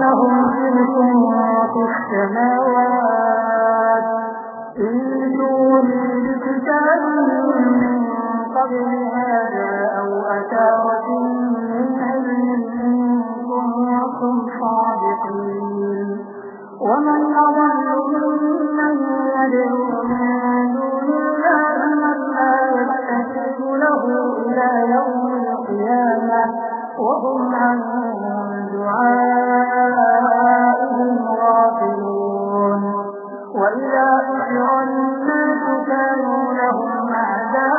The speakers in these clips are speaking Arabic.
لهم شرك في السماوات إنتوني بكتاب من قبل هذا أو أثارة من علم إن كنتم صادقين ومن أضل ممن يدعو من دون الله من لا يستجيب له إلى يوم القيامة وهم عن دعائهم غافلون. وإذا حشر الناس كانوا لهم أعداء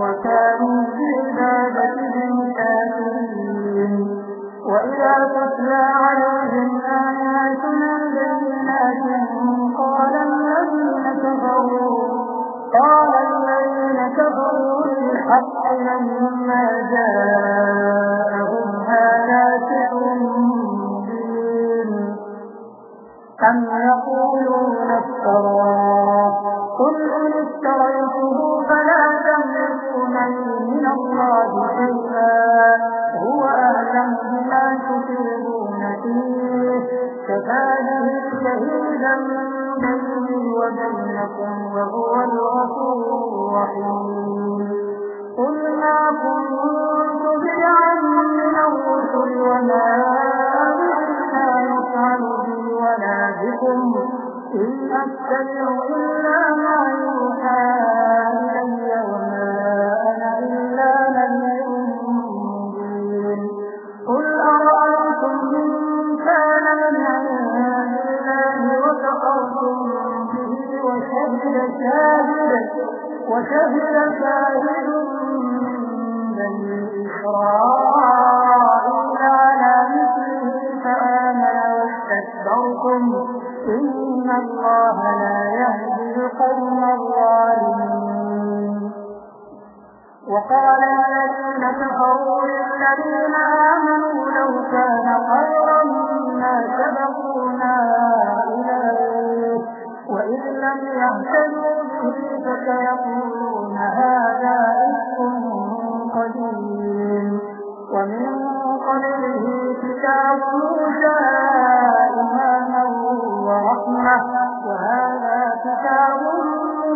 وكانوا بعبادتهم كافرين. وإذا تتلى عليهم آياتنا بينات قال الذين كفروا قال الذين كفروا للحق لما افتريته فلا تملكون لي من الله شيئا. هو أعلم بما تفيدون فيه. به شهيدا بيني وبينكم وهو الغفور الرحيم. قل ما كنت بدعا من الرسل وما بي ولا بكم. إن أتبع إلا ما يوحى شاهد وشهد شاهد من إسرائيل على مثله فآمن واستكبرتم. إن الله لا يهدي القوم الظالمين. وقال الذين كفروا للذين آمنوا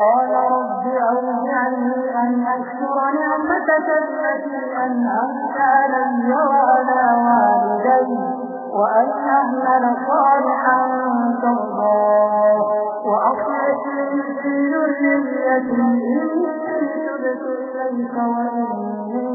قال رب أوزعني أن أشكر نعمتك التي أنعمت علي وعلى والدي وأن أعمل صالحا ترضاه. وأصلح لي في ذريتي إني تبت إليك وإني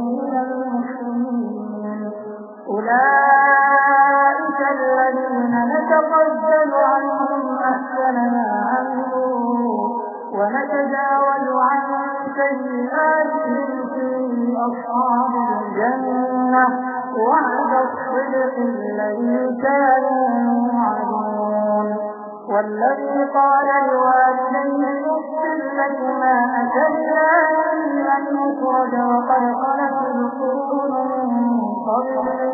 والذي قال لوالديه اغفر لكما أتيناني أن يخرج وقد خلت القرون من قبل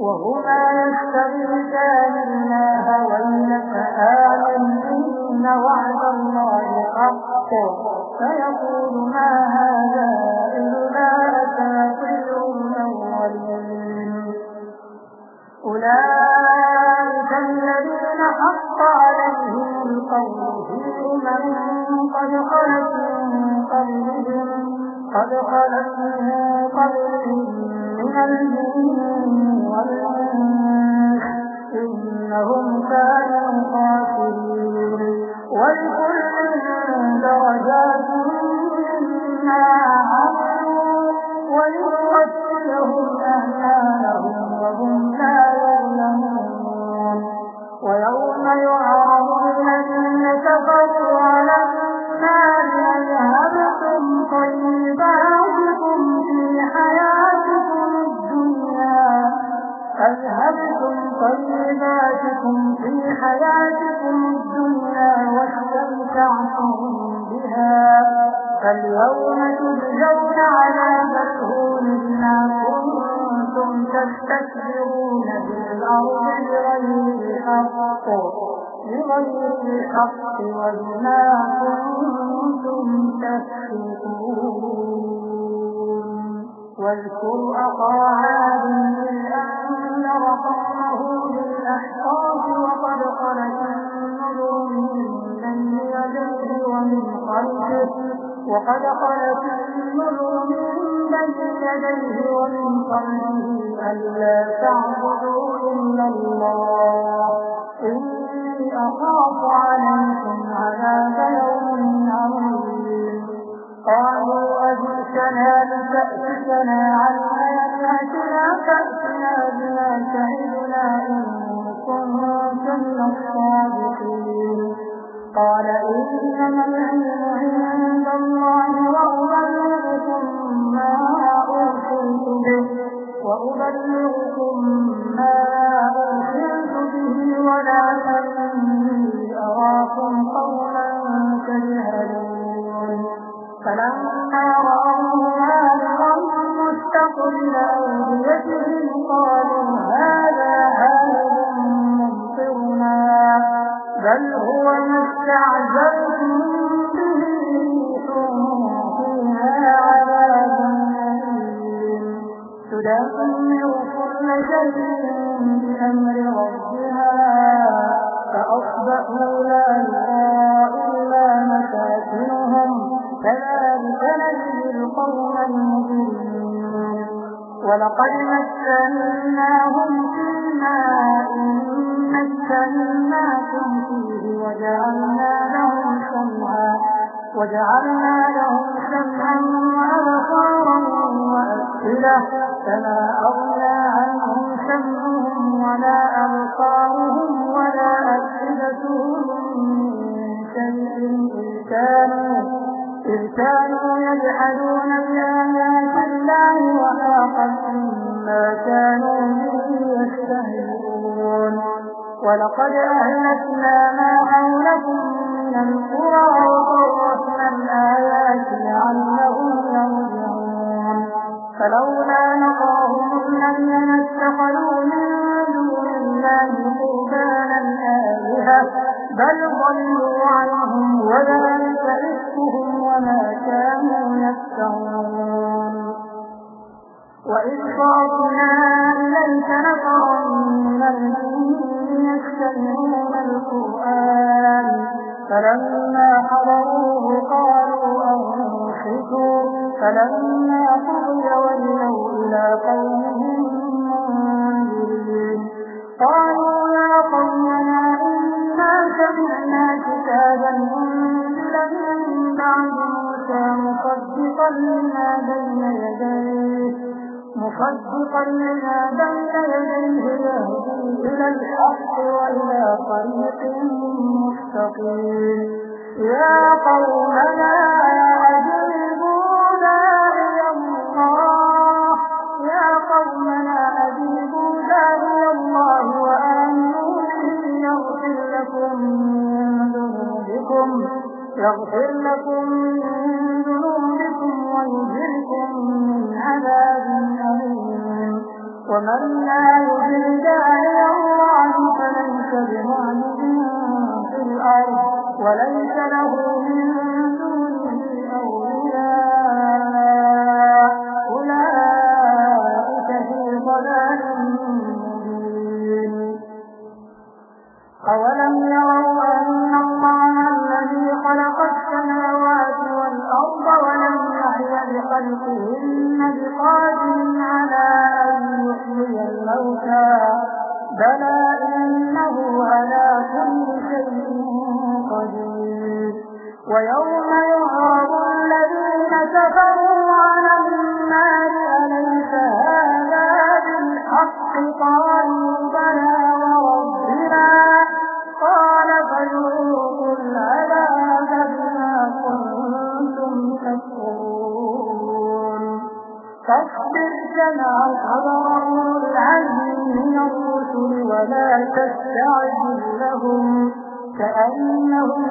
وهما يستغيثان الله ويلك آمن إن وعد الله حق فيقول ما هذا أمم قد خلت من قبلهم قد خلت من قبلهم من الجن والإنس إنهم كانوا خاسرين. ولكل فاليوم تجزون عذاب الهون بما كنتم تستكبرون في الأرض بغير الحق بغير الحق وبما كنتم تفسقون واذكر أخا عاد إذ أنذر قومه بالأحقاف وقد خلت النذر من بين يديه ومن خلفه وقد خلت النذر من بين يديه ومن خلفه ألا تعبدوا إلا الله. إني أخاف عليكم عذاب يوم عظيم. قالوا أجئتنا لتأتنا عن آياتنا فأتنا بما شهدنا إن كنت من الصادقين. قال إنما العلم وأبلغكم ما أرسلت به ولكني أراكم قولا تجهلون فلما رأوه هادرا مستقبل أوديتهم قالوا هذا هارب ممطرنا بل هو ما استعجلتم به فيها عذاب أليم. شيء بأمر ربها فأصبحوا لا يرى إلا مساكنهم كذلك نجزي القوم المجرمين ولقد مكناهم فيما إن مكناكم فيه وجعلنا لهم سمعا وجعلنا لهم سمعا وأبصارا وأفئدة. فما أغنى عنهم سمعهم ولا أبصارهم ولا أفئدتهم من شيء إذ كانوا إذ كانوا يجحدون بآيات الله وحاق ما كانوا به يستهزئون ولقد أهلكنا ما حولكم من القرى وصرفنا الآيات لعلهم يرجعون. فلولا نقاهم الذين اتخذوا من دون الله قربانا آلهة بل ضلوا عنهم وذلك إفكهم وما كانوا يفترون. وإذ صرفنا إليك نفرا من يستمعون القرآن فلما حضروه قالوا أنصتوا فلما قضي ولوا إلى قومهم منذرين. قالوا يا قومنا إنا سمعنا كتابا أنزل من بعد موسى مصدقا لما بين يديه مصدقا لما بين يديه يهدي إلى الحق وإلى طريق مستقيم. يا قومنا أجيبوا داعي الله. يا قومنا أجيبوا داعي الله وآمنوا به يغفر لكم من ذنوبكم. يغفر ومن لا يجر داعي الله فليس بمعجز في الأرض وليس له من دونه أولياء. أولئك في ضلال مبين. أولم يروا أن الله الذي خلق السماوات والأرض ولم يحي بخلقهن بقادر على بالحق قالوا بلى وربنا. قال فذوقوا العذاب بما كنتم تكفرون. العزم من الرسل ولا تستعجل لهم. كأنهم يوم